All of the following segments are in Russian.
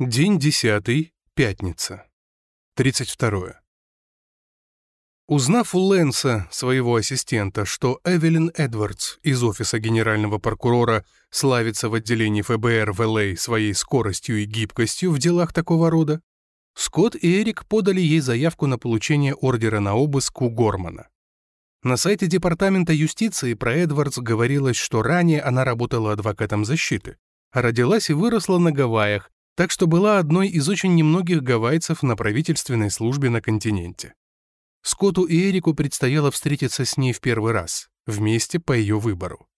День десятый, пятница. 32. Узнав у Лэнса, своего ассистента, что Эвелин Эдвардс из офиса генерального прокурора славится в отделении ФБР в Л.А. своей скоростью и гибкостью в делах такого рода, Скотт и Эрик подали ей заявку на получение ордера на обыск у Гормана. На сайте Департамента юстиции про Эдвардс говорилось, что ранее она работала адвокатом защиты, а родилась и выросла на Гавайях, так что была одной из очень немногих гавайцев на правительственной службе на континенте. Скотту и Эрику предстояло встретиться с ней в первый раз, вместе по ее выбору.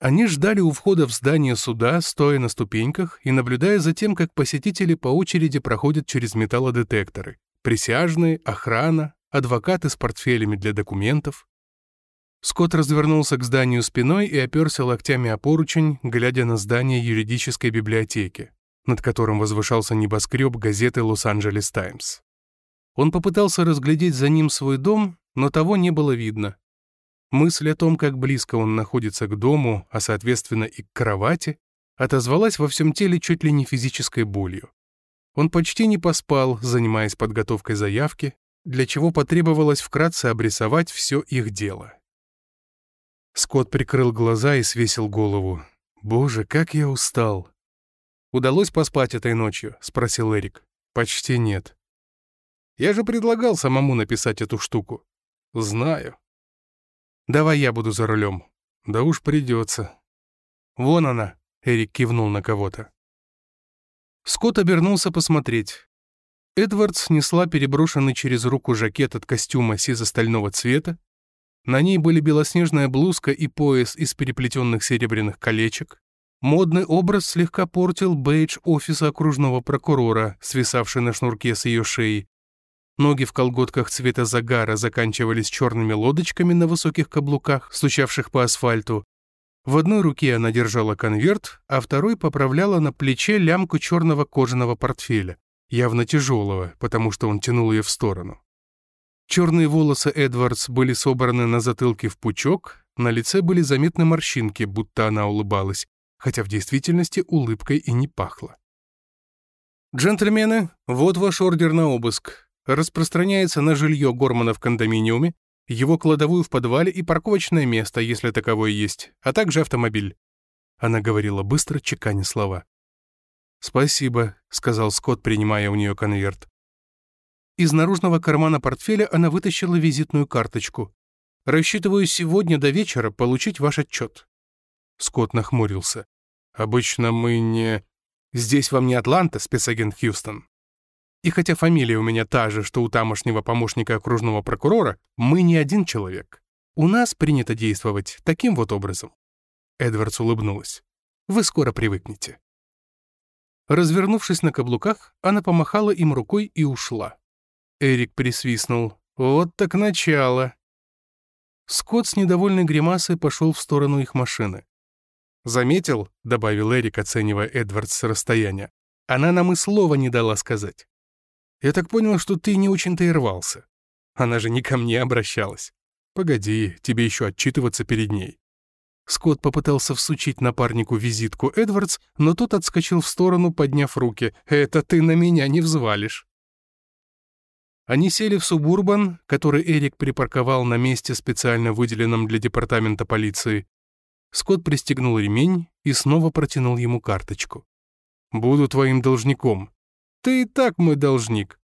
Они ждали у входа в здание суда, стоя на ступеньках и наблюдая за тем, как посетители по очереди проходят через металлодетекторы, присяжные, охрана, адвокаты с портфелями для документов. Скотт развернулся к зданию спиной и оперся локтями о поручень, глядя на здание юридической библиотеки над которым возвышался небоскреб газеты «Лос-Анджелес Таймс». Он попытался разглядеть за ним свой дом, но того не было видно. Мысль о том, как близко он находится к дому, а соответственно и к кровати, отозвалась во всем теле чуть ли не физической болью. Он почти не поспал, занимаясь подготовкой заявки, для чего потребовалось вкратце обрисовать все их дело. Скотт прикрыл глаза и свесил голову. «Боже, как я устал!» «Удалось поспать этой ночью?» — спросил Эрик. «Почти нет». «Я же предлагал самому написать эту штуку». «Знаю». «Давай я буду за рулем». «Да уж придется». «Вон она», — Эрик кивнул на кого-то. Скотт обернулся посмотреть. Эдвардс несла переброшенный через руку жакет от костюма сизо-стального цвета. На ней были белоснежная блузка и пояс из переплетенных серебряных колечек. Модный образ слегка портил бейдж офиса окружного прокурора, свисавший на шнурке с ее шеи. Ноги в колготках цвета загара заканчивались черными лодочками на высоких каблуках, стучавших по асфальту. В одной руке она держала конверт, а второй поправляла на плече лямку черного кожаного портфеля, явно тяжелого, потому что он тянул ее в сторону. Черные волосы Эдвардс были собраны на затылке в пучок, на лице были заметны морщинки, будто она улыбалась, хотя в действительности улыбкой и не пахло. «Джентльмены, вот ваш ордер на обыск. Распространяется на жилье Гормана в кондоминиуме, его кладовую в подвале и парковочное место, если таковое есть, а также автомобиль». Она говорила быстро, чеканя слова. «Спасибо», — сказал Скотт, принимая у нее конверт. Из наружного кармана портфеля она вытащила визитную карточку. «Рассчитываю сегодня до вечера получить ваш отчет». Скотт нахмурился. Обычно мы не... Здесь вам не Атланта, спецагент Хьюстон. И хотя фамилия у меня та же, что у тамошнего помощника окружного прокурора, мы не один человек. У нас принято действовать таким вот образом. Эдвардс улыбнулась. Вы скоро привыкнете. Развернувшись на каблуках, она помахала им рукой и ушла. Эрик присвистнул. «Вот так начало!» Скотт с недовольной гримасой пошел в сторону их машины. «Заметил?» — добавил Эрик, оценивая Эдвардс с расстояния. «Она нам и слова не дала сказать. Я так понял, что ты не очень-то и рвался. Она же не ко мне обращалась. Погоди, тебе еще отчитываться перед ней». Скотт попытался всучить напарнику визитку Эдвардс, но тот отскочил в сторону, подняв руки. «Это ты на меня не взвалишь». Они сели в субурбан, который Эрик припарковал на месте, специально выделенном для департамента полиции. Скотт пристегнул ремень и снова протянул ему карточку. «Буду твоим должником». «Ты и так мой должник».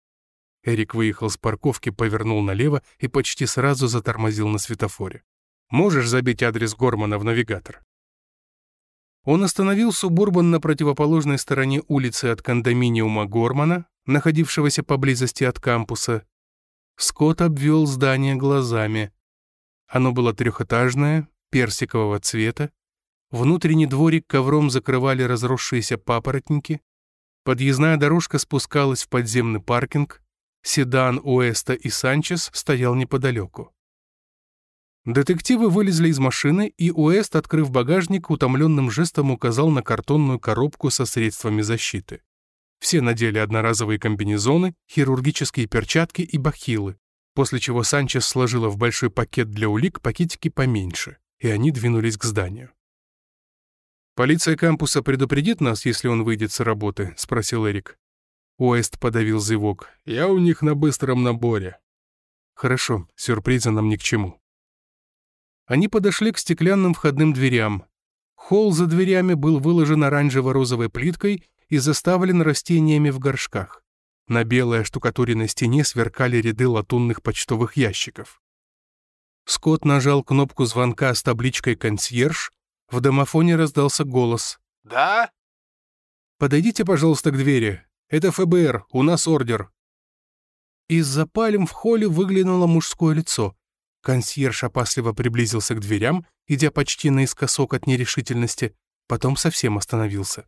Эрик выехал с парковки, повернул налево и почти сразу затормозил на светофоре. «Можешь забить адрес Гормана в навигатор?» Он остановил Субурбан на противоположной стороне улицы от кондоминиума Гормана, находившегося поблизости от кампуса. Скотт обвел здание глазами. Оно было трехэтажное, персикового цвета, внутренний дворик ковром закрывали разросшиеся папоротники, подъездная дорожка спускалась в подземный паркинг, седан Уэста и Санчес стоял неподалеку. Детективы вылезли из машины, и Уэст, открыв багажник, утомленным жестом указал на картонную коробку со средствами защиты. Все надели одноразовые комбинезоны, хирургические перчатки и бахилы, после чего Санчес сложила в большой пакет для улик пакетики поменьше и они двинулись к зданию. «Полиция кампуса предупредит нас, если он выйдет с работы?» — спросил Эрик. Уэст подавил зевок. «Я у них на быстром наборе». «Хорошо, сюрпризы нам ни к чему». Они подошли к стеклянным входным дверям. Холл за дверями был выложен оранжево-розовой плиткой и заставлен растениями в горшках. На белой оштукатуренной стене сверкали ряды латунных почтовых ящиков. Скотт нажал кнопку звонка с табличкой «Консьерж». В домофоне раздался голос. «Да?» «Подойдите, пожалуйста, к двери. Это ФБР, у нас ордер». Из-за пальм в холле выглянуло мужское лицо. Консьерж опасливо приблизился к дверям, идя почти наискосок от нерешительности, потом совсем остановился.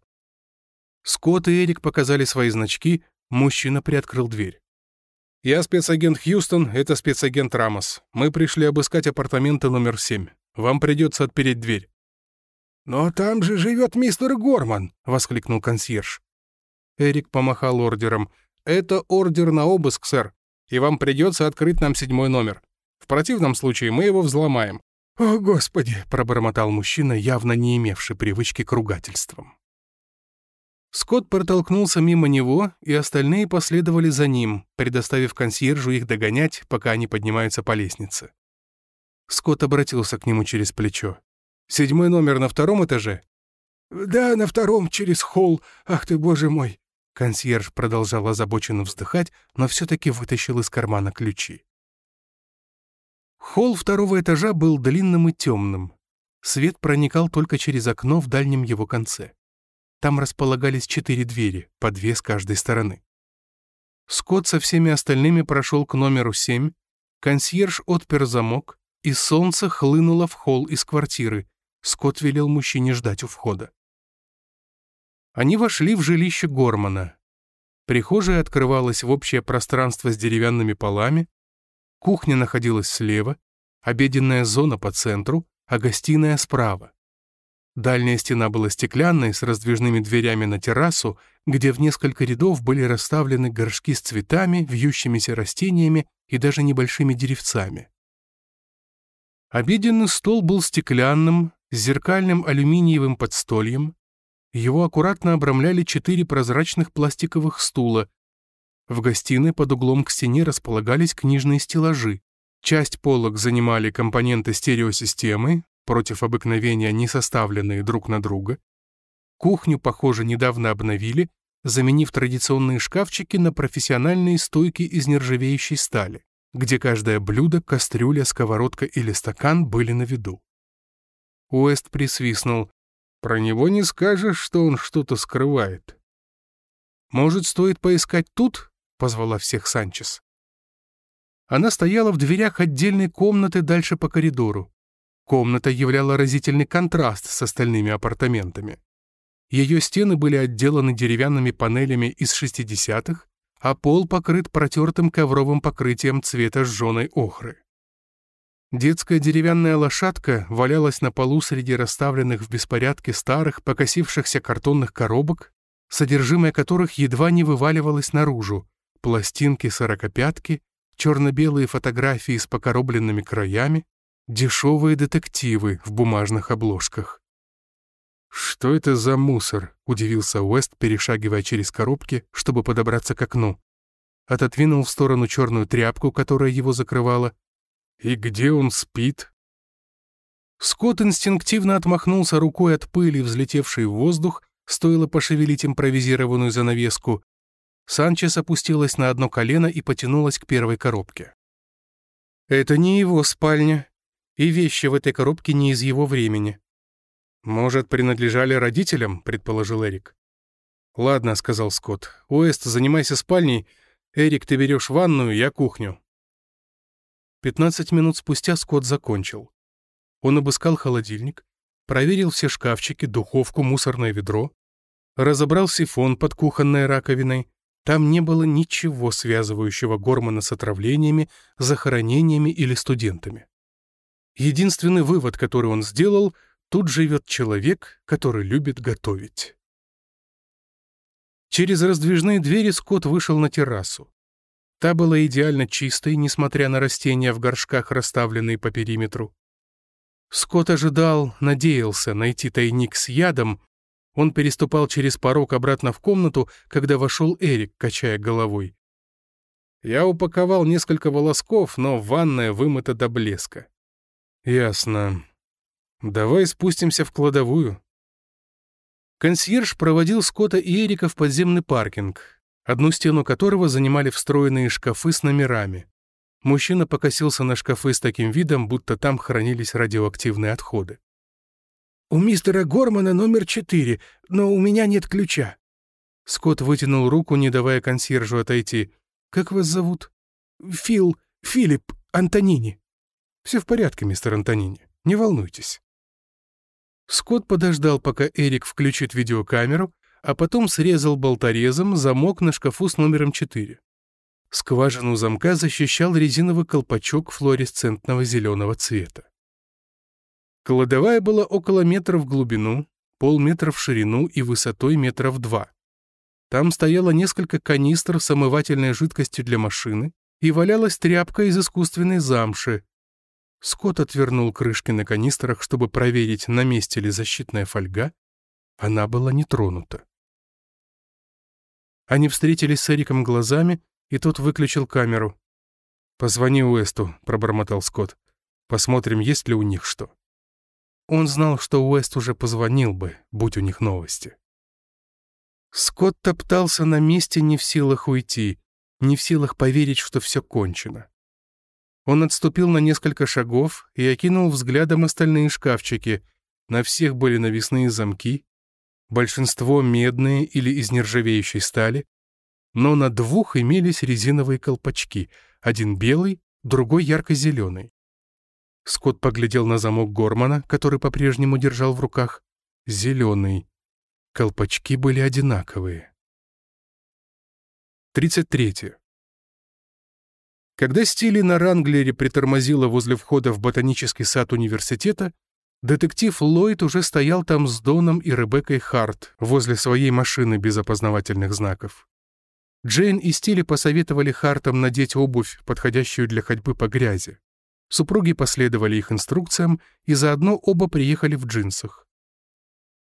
Скотт и Эрик показали свои значки, мужчина приоткрыл дверь. «Я спецагент Хьюстон, это спецагент Рамос. Мы пришли обыскать апартаменты номер 7. Вам придется отпереть дверь». «Но там же живет мистер Горман!» — воскликнул консьерж. Эрик помахал ордером. «Это ордер на обыск, сэр, и вам придется открыть нам седьмой номер. В противном случае мы его взломаем». «О, Господи!» — пробормотал мужчина, явно не имевший привычки к ругательствам. Скотт протолкнулся мимо него, и остальные последовали за ним, предоставив консьержу их догонять, пока они поднимаются по лестнице. Скотт обратился к нему через плечо. «Седьмой номер на втором этаже?» «Да, на втором, через холл. Ах ты, боже мой!» Консьерж продолжал озабоченно вздыхать, но все-таки вытащил из кармана ключи. Холл второго этажа был длинным и темным. Свет проникал только через окно в дальнем его конце. Там располагались четыре двери, по две с каждой стороны. Скотт со всеми остальными прошел к номеру семь, консьерж отпер замок, и солнце хлынуло в холл из квартиры. Скотт велел мужчине ждать у входа. Они вошли в жилище Гормана. Прихожая открывалась в общее пространство с деревянными полами, кухня находилась слева, обеденная зона по центру, а гостиная справа. Дальняя стена была стеклянной, с раздвижными дверями на террасу, где в несколько рядов были расставлены горшки с цветами, вьющимися растениями и даже небольшими деревцами. Обеденный стол был стеклянным, с зеркальным алюминиевым подстольем. Его аккуратно обрамляли четыре прозрачных пластиковых стула. В гостиной под углом к стене располагались книжные стеллажи. Часть полок занимали компоненты стереосистемы, против обыкновения не составленные друг на друга. Кухню, похоже, недавно обновили, заменив традиционные шкафчики на профессиональные стойки из нержавеющей стали, где каждое блюдо, кастрюля, сковородка или стакан были на виду. Уэст присвистнул. «Про него не скажешь, что он что-то скрывает». «Может, стоит поискать тут?» — позвала всех Санчес. Она стояла в дверях отдельной комнаты дальше по коридору. Комната являла разительный контраст с остальными апартаментами. Ее стены были отделаны деревянными панелями из 60-х, а пол покрыт протертым ковровым покрытием цвета сжженной охры. Детская деревянная лошадка валялась на полу среди расставленных в беспорядке старых, покосившихся картонных коробок, содержимое которых едва не вываливалось наружу, пластинки сорокопятки, черно-белые фотографии с покоробленными краями, Дешевые детективы в бумажных обложках. «Что это за мусор?» — удивился Уэст, перешагивая через коробки, чтобы подобраться к окну. Отодвинул в сторону черную тряпку, которая его закрывала. «И где он спит?» Скотт инстинктивно отмахнулся рукой от пыли, взлетевшей в воздух, стоило пошевелить импровизированную занавеску. Санчес опустилась на одно колено и потянулась к первой коробке. «Это не его спальня», и вещи в этой коробке не из его времени. «Может, принадлежали родителям?» — предположил Эрик. «Ладно», — сказал Скотт. «Уэст, занимайся спальней. Эрик, ты берешь ванную, я кухню». Пятнадцать минут спустя Скотт закончил. Он обыскал холодильник, проверил все шкафчики, духовку, мусорное ведро, разобрал сифон под кухонной раковиной. Там не было ничего связывающего Гормана с отравлениями, захоронениями или студентами. Единственный вывод, который он сделал, тут живет человек, который любит готовить. Через раздвижные двери Скотт вышел на террасу. Та была идеально чистой, несмотря на растения в горшках, расставленные по периметру. Скотт ожидал, надеялся найти тайник с ядом. Он переступал через порог обратно в комнату, когда вошел Эрик, качая головой. Я упаковал несколько волосков, но ванная вымыта до блеска. Ясно. Давай спустимся в кладовую. Консьерж проводил Скотта и Эрика в подземный паркинг, одну стену которого занимали встроенные шкафы с номерами. Мужчина покосился на шкафы с таким видом, будто там хранились радиоактивные отходы. «У мистера Гормана номер четыре, но у меня нет ключа». Скотт вытянул руку, не давая консьержу отойти. «Как вас зовут?» «Фил, Филипп, Антонини». «Все в порядке, мистер Антонини, не волнуйтесь». Скотт подождал, пока Эрик включит видеокамеру, а потом срезал болторезом замок на шкафу с номером 4. Скважину замка защищал резиновый колпачок флуоресцентного зеленого цвета. Кладовая была около метра в глубину, полметра в ширину и высотой метров два. Там стояло несколько канистр с омывательной жидкостью для машины и валялась тряпка из искусственной замши. Скотт отвернул крышки на канистрах, чтобы проверить, на месте ли защитная фольга. Она была не тронута. Они встретились с Эриком глазами, и тот выключил камеру. «Позвони Уэсту», — пробормотал Скотт. «Посмотрим, есть ли у них что». Он знал, что Уэст уже позвонил бы, будь у них новости. Скотт топтался на месте не в силах уйти, не в силах поверить, что все кончено. Он отступил на несколько шагов и окинул взглядом остальные шкафчики. На всех были навесные замки, большинство медные или из нержавеющей стали, но на двух имелись резиновые колпачки, один белый, другой ярко-зеленый. Скотт поглядел на замок Гормана, который по-прежнему держал в руках. Зеленый. Колпачки были одинаковые. 33. Когда Стили на Ранглере притормозила возле входа в ботанический сад университета, детектив Ллойд уже стоял там с Доном и Ребеккой Харт возле своей машины без опознавательных знаков. Джейн и Стили посоветовали Хартам надеть обувь, подходящую для ходьбы по грязи. Супруги последовали их инструкциям, и заодно оба приехали в джинсах.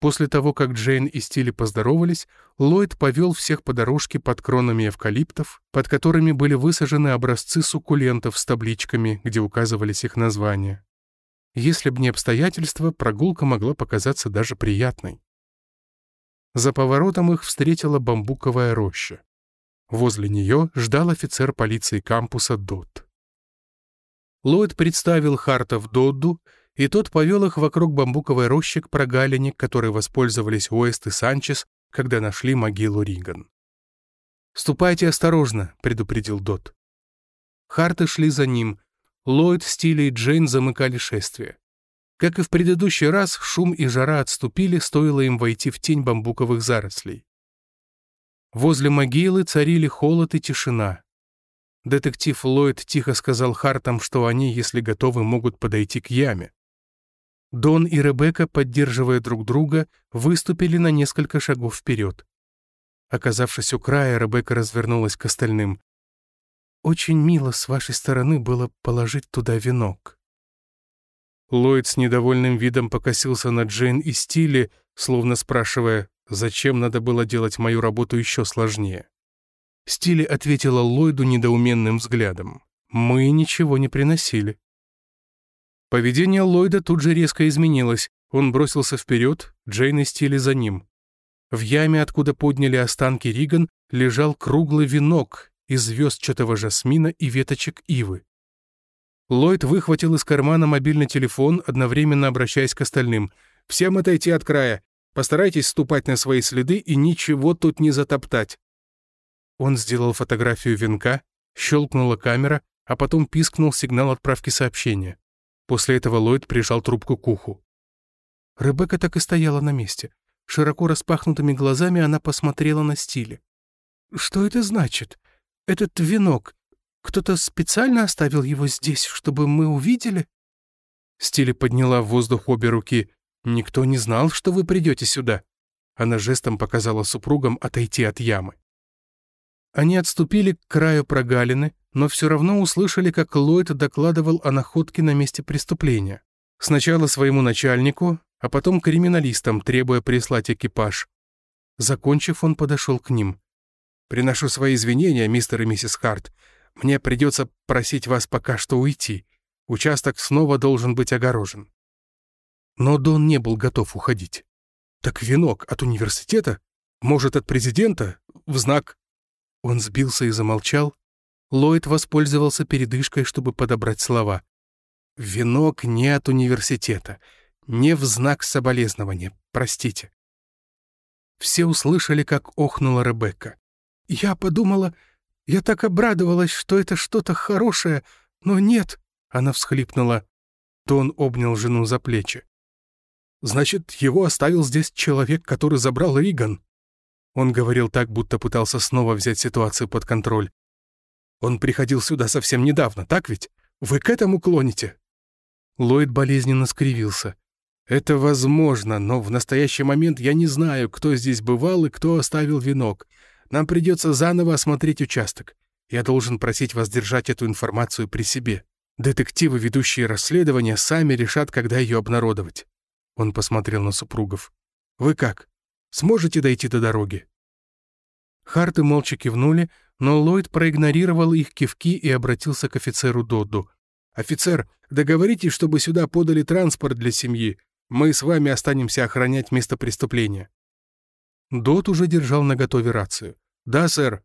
После того, как Джейн и Стили поздоровались, Ллойд повел всех по дорожке под кронами эвкалиптов, под которыми были высажены образцы суккулентов с табличками, где указывались их названия. Если б не обстоятельства, прогулка могла показаться даже приятной. За поворотом их встретила бамбуковая роща. Возле нее ждал офицер полиции кампуса Дот. Ллойд представил Хартов Додду, и тот повел их вокруг бамбуковой рощи к прогалине, которой воспользовались Уэст и Санчес, когда нашли могилу Риган. «Ступайте осторожно», — предупредил Дот. Харты шли за ним. Ллойд, Стили и Джейн замыкали шествие. Как и в предыдущий раз, шум и жара отступили, стоило им войти в тень бамбуковых зарослей. Возле могилы царили холод и тишина. Детектив Ллойд тихо сказал Хартам, что они, если готовы, могут подойти к яме. Дон и Ребекка, поддерживая друг друга, выступили на несколько шагов вперед. Оказавшись у края, Ребекка развернулась к остальным. «Очень мило с вашей стороны было положить туда венок». Ллойд с недовольным видом покосился на Джейн и Стиле, словно спрашивая, Зачем надо было делать мою работу еще сложнее? Стили ответила Ллойду недоуменным взглядом. Мы ничего не приносили. Поведение Ллойда тут же резко изменилось. Он бросился вперед, Джейн и Стили за ним. В яме, откуда подняли останки Риган, лежал круглый венок из звездчатого жасмина и веточек ивы. Ллойд выхватил из кармана мобильный телефон, одновременно обращаясь к остальным. «Всем отойти от края. Постарайтесь ступать на свои следы и ничего тут не затоптать». Он сделал фотографию венка, щелкнула камера, а потом пискнул сигнал отправки сообщения. После этого Ллойд прижал трубку к уху. Ребекка так и стояла на месте. Широко распахнутыми глазами она посмотрела на Стиле. «Что это значит? Этот венок. Кто-то специально оставил его здесь, чтобы мы увидели?» Стиле подняла в воздух обе руки. «Никто не знал, что вы придете сюда». Она жестом показала супругам отойти от ямы. Они отступили к краю прогалины, но все равно услышали, как Ллойд докладывал о находке на месте преступления. Сначала своему начальнику, а потом криминалистам, требуя прислать экипаж. Закончив, он подошел к ним. «Приношу свои извинения, мистер и миссис Харт. Мне придется просить вас пока что уйти. Участок снова должен быть огорожен». Но Дон не был готов уходить. «Так венок от университета? Может, от президента? В знак...» Он сбился и замолчал. Ллойд воспользовался передышкой, чтобы подобрать слова. «Венок не от университета. Не в знак соболезнования. Простите». Все услышали, как охнула Ребекка. «Я подумала, я так обрадовалась, что это что-то хорошее, но нет», — она всхлипнула. Тон обнял жену за плечи. «Значит, его оставил здесь человек, который забрал Риган?» Он говорил так, будто пытался снова взять ситуацию под контроль. «Он приходил сюда совсем недавно, так ведь? Вы к этому клоните?» Ллойд болезненно скривился. «Это возможно, но в настоящий момент я не знаю, кто здесь бывал и кто оставил венок. Нам придется заново осмотреть участок. Я должен просить вас держать эту информацию при себе. Детективы, ведущие расследование, сами решат, когда ее обнародовать». Он посмотрел на супругов. «Вы как? Сможете дойти до дороги?» Харты молча кивнули, но Ллойд проигнорировал их кивки и обратился к офицеру Додду. «Офицер, договоритесь, чтобы сюда подали транспорт для семьи. Мы с вами останемся охранять место преступления». Дот уже держал наготове рацию. «Да, сэр».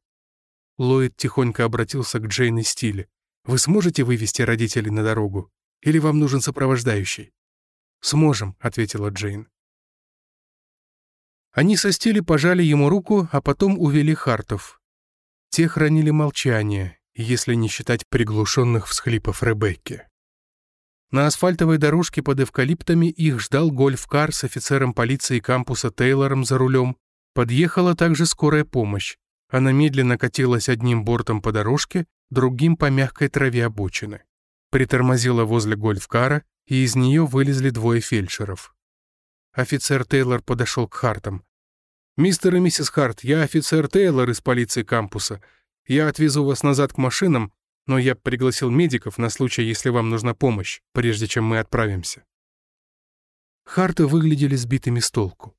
Ллойд тихонько обратился к Джейн и Стиле. «Вы сможете вывести родителей на дорогу? Или вам нужен сопровождающий?» «Сможем», — ответила Джейн. Они со Стили пожали ему руку, а потом увели Хартов. Те хранили молчание, если не считать приглушенных всхлипов Ребекки. На асфальтовой дорожке под эвкалиптами их ждал гольф-кар с офицером полиции кампуса Тейлором за рулем. Подъехала также скорая помощь. Она медленно катилась одним бортом по дорожке, другим по мягкой траве обочины. Притормозила возле гольф-кара, и из нее вылезли двое фельдшеров. Офицер Тейлор подошел к Хартам. «Мистер и миссис Харт, я офицер Тейлор из полиции кампуса. Я отвезу вас назад к машинам, но я пригласил медиков на случай, если вам нужна помощь, прежде чем мы отправимся». Харты выглядели сбитыми с толку.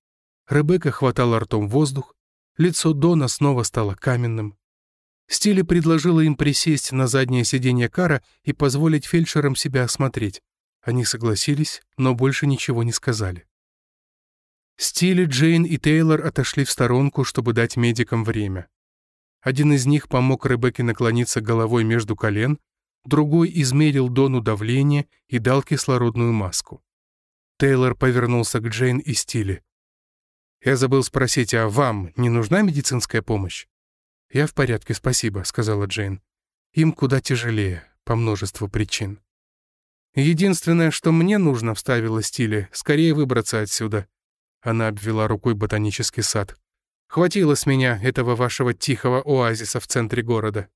Ребекка хватала ртом воздух, лицо Дона снова стало каменным. Стили предложила им присесть на заднее сиденье кара и позволить фельдшерам себя осмотреть. Они согласились, но больше ничего не сказали. Стили, Джейн и Тейлор отошли в сторонку, чтобы дать медикам время. Один из них помог Ребекке наклониться головой между колен, другой измерил Дону давление и дал кислородную маску. Тейлор повернулся к Джейн и Стиле. «Я забыл спросить, а вам не нужна медицинская помощь?» «Я в порядке, спасибо», — сказала Джейн. «Им куда тяжелее, по множеству причин». «Единственное, что мне нужно», — вставила Стиле, — «скорее выбраться отсюда». Она обвела рукой ботанический сад. Хватило с меня этого вашего тихого оазиса в центре города.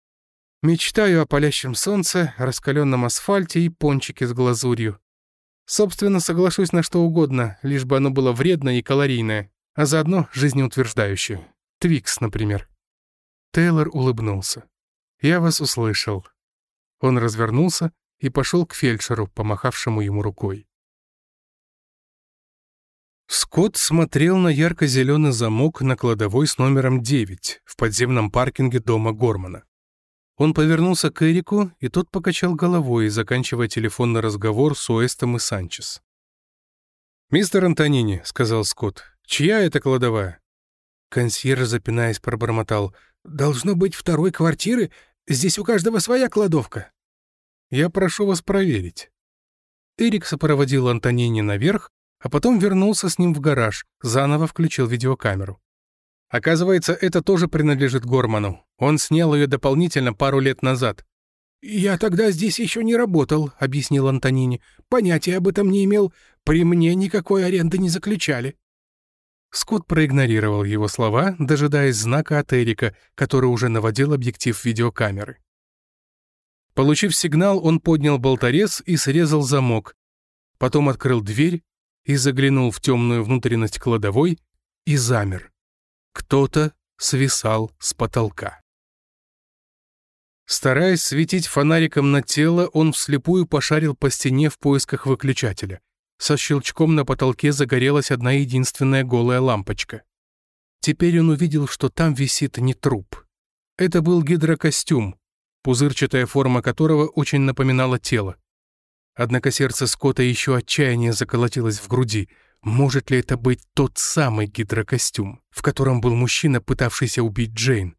Мечтаю о палящем солнце, раскаленном асфальте и пончике с глазурью. Собственно, соглашусь на что угодно, лишь бы оно было вредное и калорийное, а заодно жизнеутверждающее. Твикс, например. Тейлор улыбнулся. «Я вас услышал». Он развернулся и пошел к фельдшеру, помахавшему ему рукой. Скотт смотрел на ярко-зеленый замок на кладовой с номером 9 в подземном паркинге дома Гормана. Он повернулся к Эрику, и тот покачал головой, заканчивая телефонный разговор с Уэстом и Санчес. «Мистер Антонини», — сказал Скотт, — «чья это кладовая?» Консьерж, запинаясь, пробормотал. «Должно быть второй квартиры. Здесь у каждого своя кладовка». «Я прошу вас проверить». Эрик сопроводил Антонини наверх, а потом вернулся с ним в гараж, заново включил видеокамеру. Оказывается, это тоже принадлежит Горману. Он снял ее дополнительно пару лет назад. «Я тогда здесь еще не работал», — объяснил Антонини. «Понятия об этом не имел. При мне никакой аренды не заключали». Скотт проигнорировал его слова, дожидаясь знака от Эрика, который уже наводил объектив видеокамеры. Получив сигнал, он поднял болторез и срезал замок. Потом открыл дверь и заглянул в темную внутренность кладовой и замер. Кто-то свисал с потолка. Стараясь светить фонариком на тело, он вслепую пошарил по стене в поисках выключателя. Со щелчком на потолке загорелась одна единственная голая лампочка. Теперь он увидел, что там висит не труп. Это был гидрокостюм, пузырчатая форма которого очень напоминала тело. Однако сердце Скотта еще отчаяние заколотилось в груди. Может ли это быть тот самый гидрокостюм, в котором был мужчина, пытавшийся убить Джейн?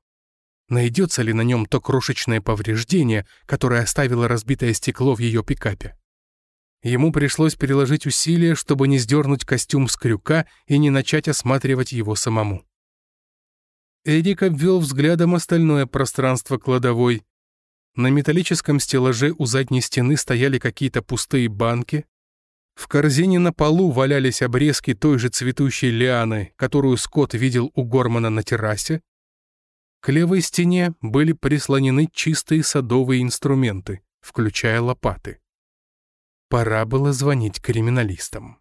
Найдется ли на нем то крошечное повреждение, которое оставило разбитое стекло в ее пикапе? Ему пришлось переложить усилия, чтобы не сдернуть костюм с крюка и не начать осматривать его самому. Эдик обвел взглядом остальное пространство кладовой. На металлическом стеллаже у задней стены стояли какие-то пустые банки. В корзине на полу валялись обрезки той же цветущей лианы, которую Скотт видел у Гормана на террасе. К левой стене были прислонены чистые садовые инструменты, включая лопаты. Пора было звонить криминалистам.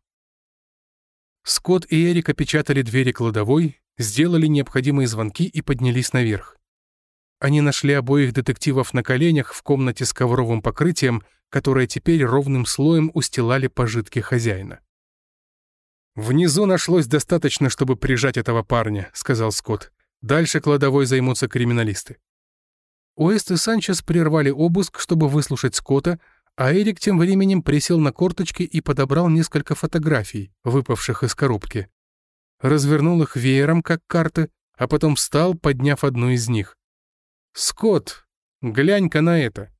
Скотт и Эрик опечатали двери кладовой, сделали необходимые звонки и поднялись наверх. Они нашли обоих детективов на коленях в комнате с ковровым покрытием, которое теперь ровным слоем устилали пожитки хозяина. «Внизу нашлось достаточно, чтобы прижать этого парня», — сказал Скотт. «Дальше кладовой займутся криминалисты». Уэст и Санчес прервали обыск, чтобы выслушать Скотта, а Эрик тем временем присел на корточки и подобрал несколько фотографий, выпавших из коробки развернул их веером, как карты, а потом встал, подняв одну из них. «Скотт, глянь-ка на это!»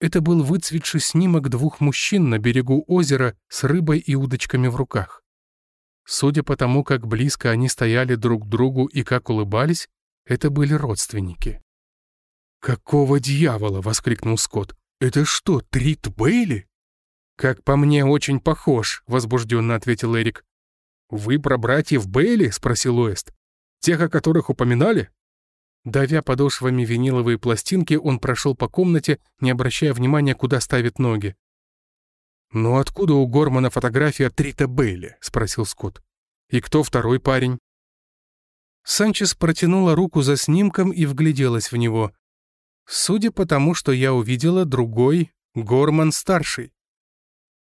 Это был выцветший снимок двух мужчин на берегу озера с рыбой и удочками в руках. Судя по тому, как близко они стояли друг к другу и как улыбались, это были родственники. «Какого дьявола!» — воскликнул Скотт. «Это что, Трит Бейли?» «Как по мне, очень похож», — возбужденно ответил Эрик. «Вы про братьев Бейли?» — спросил Уэст. «Тех, о которых упоминали?» Давя подошвами виниловые пластинки, он прошел по комнате, не обращая внимания, куда ставит ноги. «Ну откуда у Гормана фотография Трита Бейли?» — спросил Скотт. «И кто второй парень?» Санчес протянула руку за снимком и вгляделась в него. Судя по тому, что я увидела, другой — Горман-старший.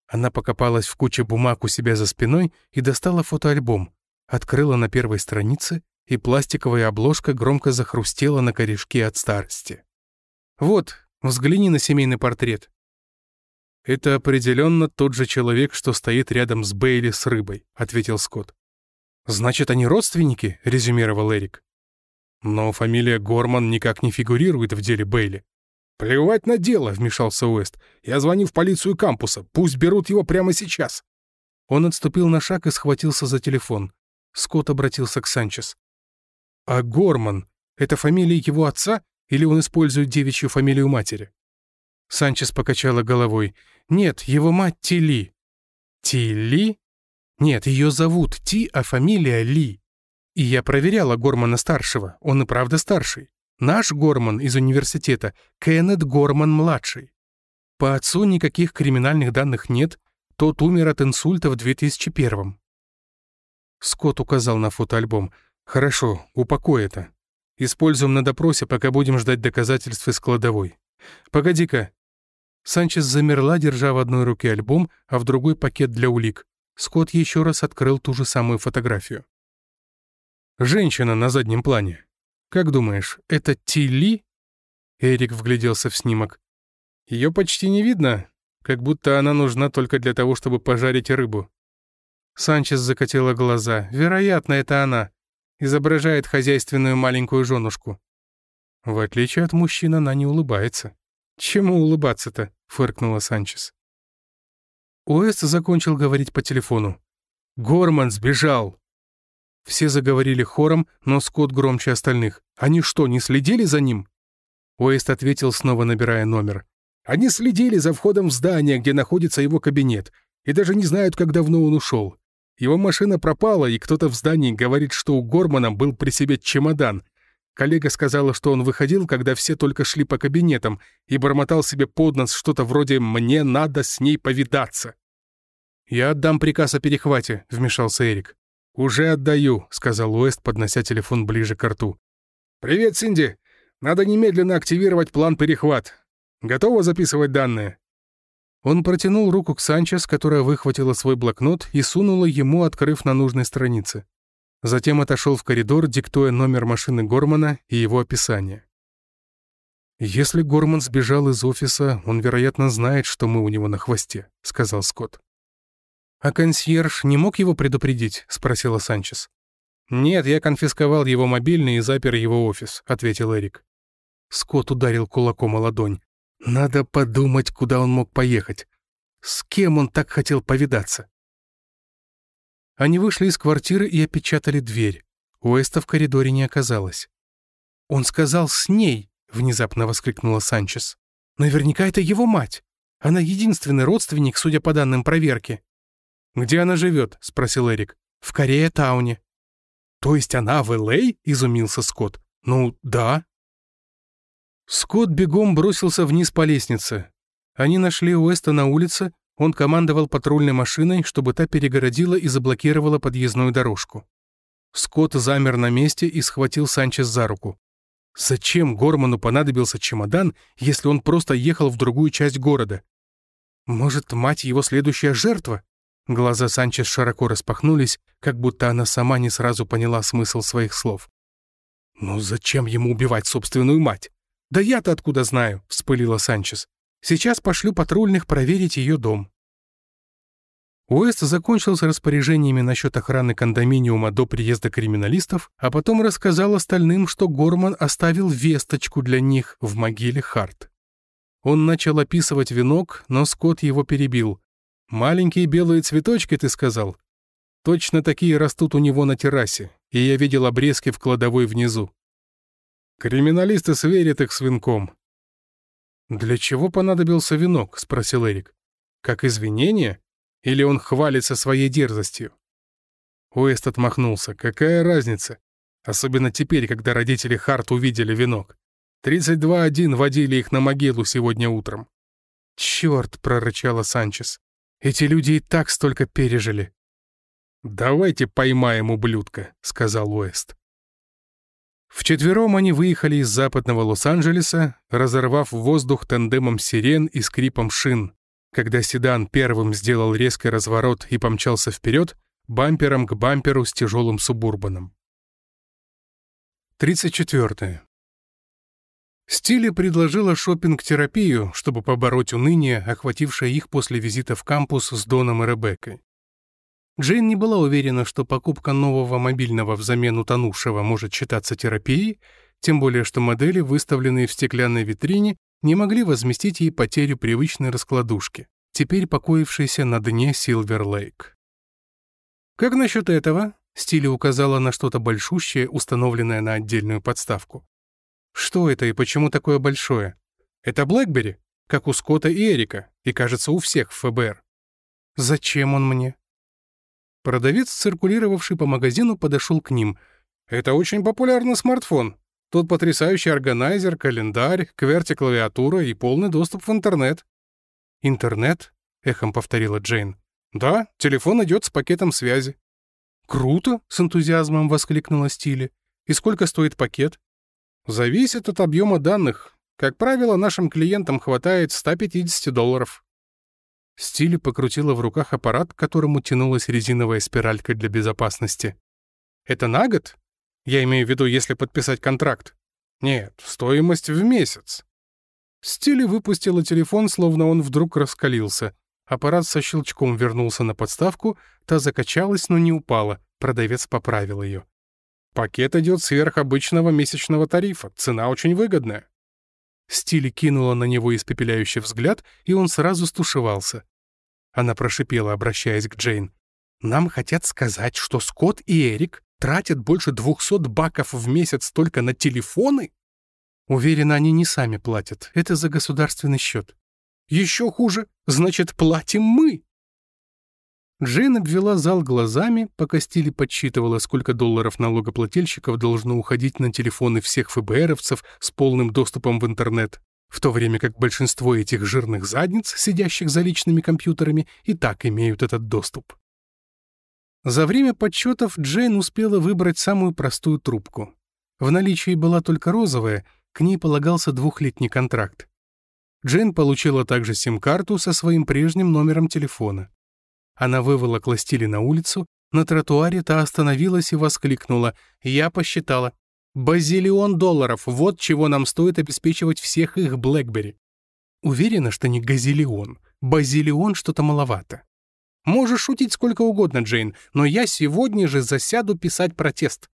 Она покопалась в куче бумаг у себя за спиной и достала фотоальбом, открыла на первой странице, и пластиковая обложка громко захрустела на корешке от старости. «Вот, взгляни на семейный портрет». «Это определенно тот же человек, что стоит рядом с Бейли с рыбой», — ответил Скотт. «Значит, они родственники?» — резюмировал Эрик. «Но фамилия Горман никак не фигурирует в деле Бейли. «Плевать на дело», — вмешался Уэст. «Я звоню в полицию кампуса. Пусть берут его прямо сейчас». Он отступил на шаг и схватился за телефон. Скотт обратился к Санчес. «А Горман — это фамилия его отца или он использует девичью фамилию матери?» Санчес покачала головой. «Нет, его мать Тили». «Тили?» «Нет, ее зовут Ти, а фамилия Ли. И я проверяла Гормана-старшего, он и правда старший. Наш Горман из университета — Кеннет Горман-младший. По отцу никаких криминальных данных нет, тот умер от инсульта в 2001-м. Скотт указал на фотоальбом. «Хорошо, упакуй это. Используем на допросе, пока будем ждать доказательств из кладовой. Погоди-ка». Санчес замерла, держа в одной руке альбом, а в другой пакет для улик. Скотт еще раз открыл ту же самую фотографию. «Женщина на заднем плане. «Как думаешь, это Тилли?» Эрик вгляделся в снимок. «Ее почти не видно, как будто она нужна только для того, чтобы пожарить рыбу». Санчес закатила глаза. «Вероятно, это она. Изображает хозяйственную маленькую женушку». В отличие от мужчин, она не улыбается. «Чему улыбаться-то?» — фыркнула Санчес. Уэст закончил говорить по телефону. «Горман сбежал!» Все заговорили хором, но Скотт громче остальных. «Они что, не следили за ним?» Уэйст ответил, снова набирая номер. «Они следили за входом в здание, где находится его кабинет, и даже не знают, как давно он ушел. Его машина пропала, и кто-то в здании говорит, что у Гормана был при себе чемодан. Коллега сказала, что он выходил, когда все только шли по кабинетам, и бормотал себе под нос что-то вроде «мне надо с ней повидаться». «Я отдам приказ о перехвате», — вмешался Эрик. «Уже отдаю», — сказал Уэст, поднося телефон ближе к рту. «Привет, Синди. Надо немедленно активировать план перехват. Готова записывать данные?» Он протянул руку к Санчес, которая выхватила свой блокнот и сунула ему, открыв на нужной странице. Затем отошел в коридор, диктуя номер машины Гормана и его описание. «Если Горман сбежал из офиса, он, вероятно, знает, что мы у него на хвосте», — сказал Скотт. «А консьерж не мог его предупредить?» — спросила Санчес. «Нет, я конфисковал его мобильный и запер его офис», — ответил Эрик. Скотт ударил кулаком о ладонь. «Надо подумать, куда он мог поехать. С кем он так хотел повидаться?» Они вышли из квартиры и опечатали дверь. Уэста в коридоре не оказалось. «Он сказал с ней!» — внезапно воскликнула Санчес. «Наверняка это его мать. Она единственный родственник, судя по данным проверки». «Где она живет?» — спросил Эрик. «В Корея-тауне». «То есть она в Л.А.?» — изумился Скотт. «Ну, да». Скотт бегом бросился вниз по лестнице. Они нашли Уэста на улице, он командовал патрульной машиной, чтобы та перегородила и заблокировала подъездную дорожку. Скотт замер на месте и схватил Санчес за руку. Зачем Горману понадобился чемодан, если он просто ехал в другую часть города? Может, мать его следующая жертва? Глаза Санчес широко распахнулись, как будто она сама не сразу поняла смысл своих слов. «Ну зачем ему убивать собственную мать?» «Да я-то откуда знаю?» — вспылила Санчес. «Сейчас пошлю патрульных проверить ее дом». Уэст закончил с распоряжениями насчет охраны кондоминиума до приезда криминалистов, а потом рассказал остальным, что Горман оставил весточку для них в могиле Харт. Он начал описывать венок, но Скотт его перебил. «Маленькие белые цветочки, ты сказал?» «Точно такие растут у него на террасе, и я видел обрезки в кладовой внизу». «Криминалисты сверят их с венком». «Для чего понадобился венок?» — спросил Эрик. «Как извинение? Или он хвалится своей дерзостью?» Уэст отмахнулся. «Какая разница? Особенно теперь, когда родители Харт увидели венок. 32-1 водили их на могилу сегодня утром». «Черт!» — прорычала Санчес. Эти люди и так столько пережили». «Давайте поймаем ублюдка», — сказал Уэст. Вчетвером они выехали из западного Лос-Анджелеса, разорвав воздух тандемом сирен и скрипом шин. Когда седан первым сделал резкий разворот и помчался вперед, бампером к бамперу с тяжелым субурбаном. 34. Стили предложила шопинг-терапию, чтобы побороть уныние, охватившее их после визита в кампус с Доном и Ребеккой. Джейн не была уверена, что покупка нового мобильного взамен утонувшего может считаться терапией, тем более что модели, выставленные в стеклянной витрине, не могли возместить ей потерю привычной раскладушки, теперь покоившейся на дне Силвер-Лейк. «Как насчет этого?» — Стили указала на что-то большущее, установленное на отдельную подставку. Что это и почему такое большое? Это Блэкбери, как у Скотта и Эрика, и, кажется, у всех в ФБР. Зачем он мне? Продавец, циркулировавший по магазину, подошел к ним. Это очень популярный смартфон. Тут потрясающий органайзер, календарь, кверти-клавиатура и полный доступ в интернет. «Интернет?» — эхом повторила Джейн. «Да, телефон идет с пакетом связи». «Круто!» — с энтузиазмом воскликнула Стили. «И сколько стоит пакет?» Зависит от объема данных. Как правило, нашим клиентам хватает 150 долларов. Стили покрутила в руках аппарат, к которому тянулась резиновая спиралька для безопасности. «Это на год? Я имею в виду, если подписать контракт. Нет, стоимость в месяц». Стили выпустила телефон, словно он вдруг раскалился. Аппарат со щелчком вернулся на подставку, та закачалась, но не упала. Продавец поправил ее. Пакет идет сверх обычного месячного тарифа, цена очень выгодная. Стили кинула на него испепеляющий взгляд, и он сразу стушевался. Она прошипела, обращаясь к Джейн. «Нам хотят сказать, что Скотт и Эрик тратят больше двухсот баков в месяц только на телефоны?» Уверена, они не сами платят. Это за государственный счет. Еще хуже, значит, платим мы. Джейн обвела зал глазами, пока Стили подсчитывала, сколько долларов налогоплательщиков должно уходить на телефоны всех ФБРовцев с полным доступом в интернет, в то время как большинство этих жирных задниц, сидящих за личными компьютерами, и так имеют этот доступ. За время подсчетов Джейн успела выбрать самую простую трубку. В наличии была только розовая, к ней полагался двухлетний контракт. Джейн получила также сим-карту со своим прежним номером телефона. Она выволокла Стили на улицу, на тротуаре та остановилась и воскликнула. «Я посчитала. Базилион долларов, вот чего нам стоит обеспечивать всех их Блэкбери». Уверена, что не газилион. Базилион что-то маловато. Можешь шутить сколько угодно, Джейн, но я сегодня же засяду писать протест.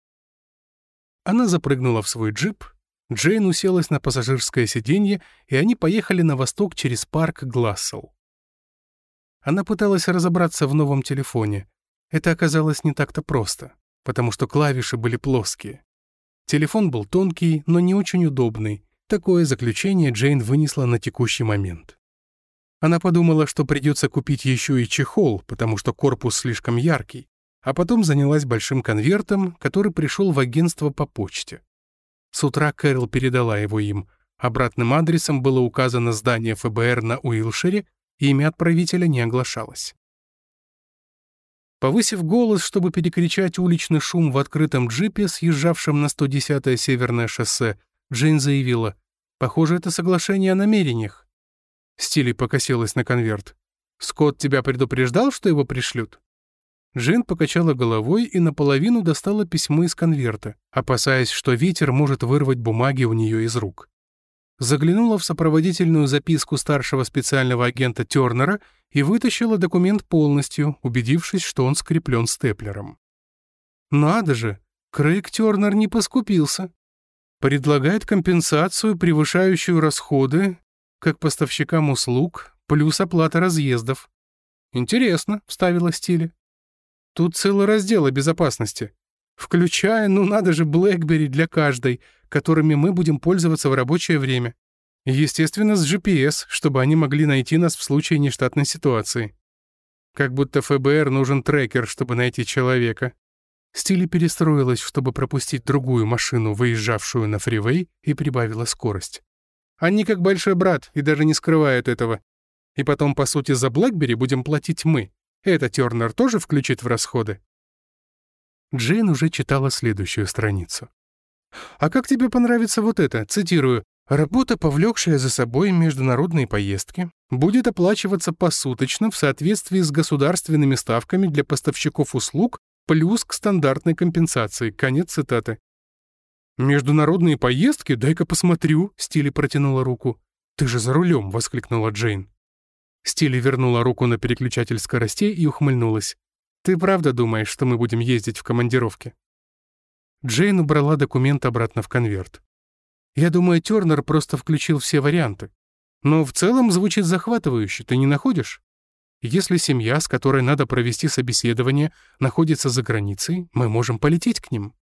Она запрыгнула в свой джип, Джейн уселась на пассажирское сиденье, и они поехали на восток через парк Глассел. Она пыталась разобраться в новом телефоне. Это оказалось не так-то просто, потому что клавиши были плоские. Телефон был тонкий, но не очень удобный. Такое заключение Джейн вынесла на текущий момент. Она подумала, что придется купить еще и чехол, потому что корпус слишком яркий, а потом занялась большим конвертом, который пришел в агентство по почте. С утра Кэрол передала его им. Обратным адресом было указано здание ФБР на Уилшире, имя отправителя не оглашалось. Повысив голос, чтобы перекричать уличный шум в открытом джипе, съезжавшем на 110-е Северное шоссе, Джейн заявила, «Похоже, это соглашение о намерениях». Стили покосилась на конверт. «Скотт тебя предупреждал, что его пришлют?» Джин покачала головой и наполовину достала письмо из конверта, опасаясь, что ветер может вырвать бумаги у нее из рук. Заглянула в сопроводительную записку старшего специального агента Тернера и вытащила документ полностью, убедившись, что он скреплен степлером. «Надо же! Крейг Тернер не поскупился. Предлагает компенсацию, превышающую расходы, как поставщикам услуг, плюс оплата разъездов. Интересно», — вставила Стиле. Тут целый раздел о безопасности. Включая, ну надо же, BlackBerry для каждой, которыми мы будем пользоваться в рабочее время. Естественно, с GPS, чтобы они могли найти нас в случае нештатной ситуации. Как будто ФБР нужен трекер, чтобы найти человека. Стили перестроилась, чтобы пропустить другую машину, выезжавшую на фривей, и прибавила скорость. Они как большой брат и даже не скрывают этого. И потом, по сути, за BlackBerry будем платить мы. Это Тернер тоже включит в расходы?» Джейн уже читала следующую страницу. «А как тебе понравится вот это? Цитирую. «Работа, повлекшая за собой международные поездки, будет оплачиваться посуточно в соответствии с государственными ставками для поставщиков услуг плюс к стандартной компенсации». Конец цитаты. «Международные поездки? Дай-ка посмотрю», — Стили протянула руку. «Ты же за рулем!» — воскликнула Джейн. Стили вернула руку на переключатель скоростей и ухмыльнулась. «Ты правда думаешь, что мы будем ездить в командировке?» Джейн убрала документ обратно в конверт. «Я думаю, Тернер просто включил все варианты. Но в целом звучит захватывающе, ты не находишь? Если семья, с которой надо провести собеседование, находится за границей, мы можем полететь к ним».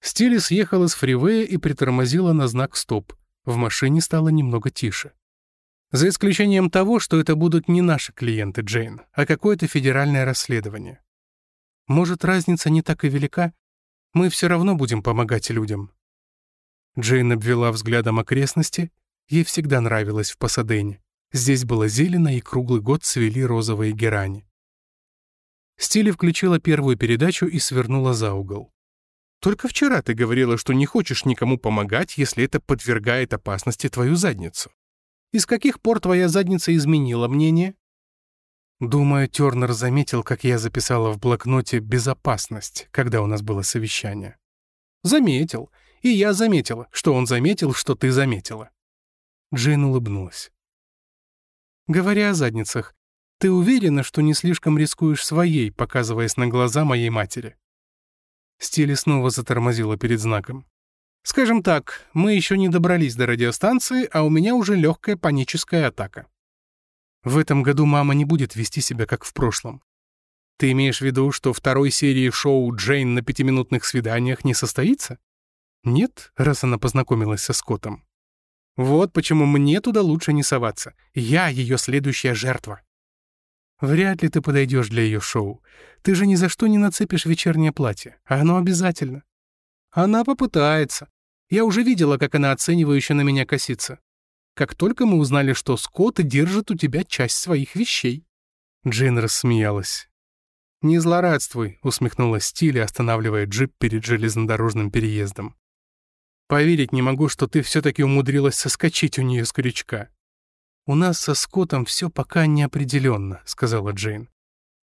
Стили съехала с фривея и притормозила на знак «Стоп». В машине стало немного тише. За исключением того, что это будут не наши клиенты, Джейн, а какое-то федеральное расследование. Может, разница не так и велика? Мы все равно будем помогать людям. Джейн обвела взглядом окрестности. Ей всегда нравилось в Пасадене. Здесь было зелено, и круглый год цвели розовые герани. Стили включила первую передачу и свернула за угол. «Только вчера ты говорила, что не хочешь никому помогать, если это подвергает опасности твою задницу. И с каких пор твоя задница изменила мнение?» Думаю, Тернер заметил, как я записала в блокноте «безопасность», когда у нас было совещание. «Заметил. И я заметила, что он заметил, что ты заметила». Джейн улыбнулась. «Говоря о задницах, ты уверена, что не слишком рискуешь своей, показываясь на глаза моей матери?» Стили снова затормозила перед знаком. Скажем так, мы еще не добрались до радиостанции, а у меня уже легкая паническая атака. В этом году мама не будет вести себя как в прошлом. Ты имеешь в виду, что второй серии шоу «Джейн на пятиминутных свиданиях» не состоится? Нет, раз она познакомилась со Скоттом. Вот почему мне туда лучше не соваться. Я ее следующая жертва. Вряд ли ты подойдешь для ее шоу. Ты же ни за что не нацепишь вечернее платье, а оно обязательно. Она попытается. Я уже видела, как она оценивающе на меня косится. Как только мы узнали, что Скотт держит у тебя часть своих вещей». Джейн рассмеялась. «Не злорадствуй», — усмехнулась Стилли, останавливая джип перед железнодорожным переездом. Поверить не могу, что ты все-таки умудрилась соскочить у нее с крючка. «У нас со Скоттом все пока неопределенно», — сказала Джейн.